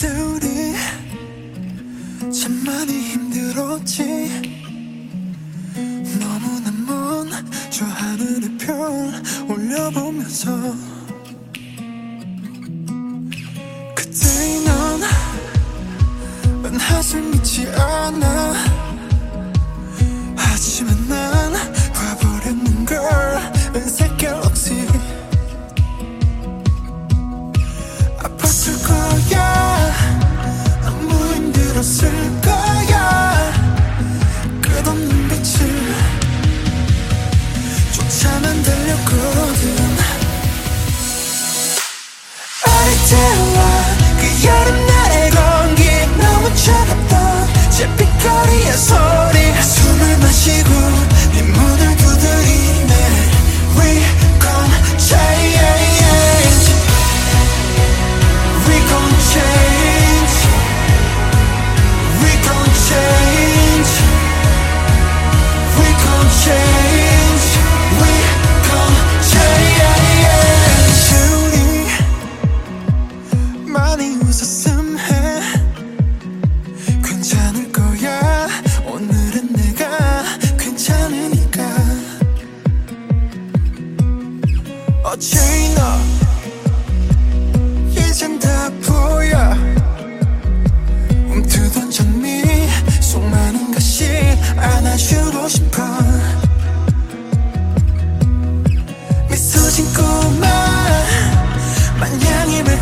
그때 우리 참 많이 힘들었지. 너무나 먼 저 하늘의 별 올려보면서 그때의 넌은 하슬 믿지 않아. 쫓아만 달렸거든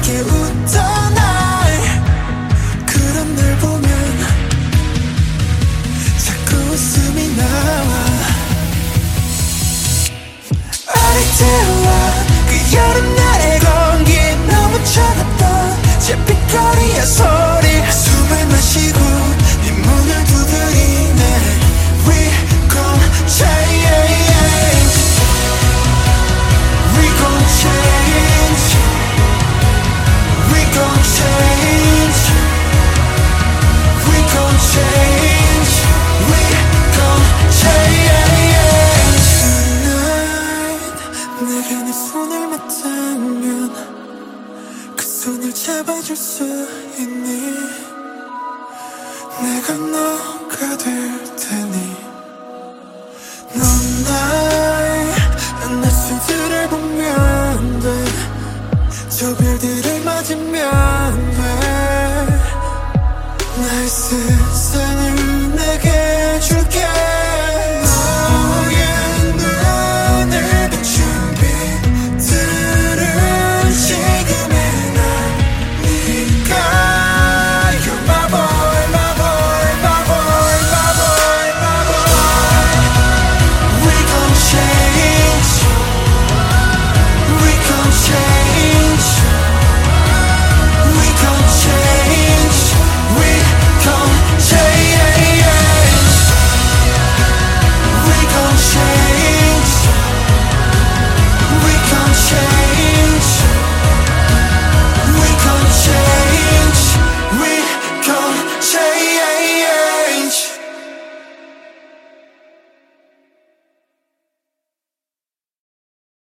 웃던 날. 그런 날 보면 자꾸 웃음이 나와. 아리태와 그 여름날의 잡아줄 수 있니? 내가 너가 될 테니. 넌 나의 날씨들을 보면 돼저 별들을 맞으면 돼. 나의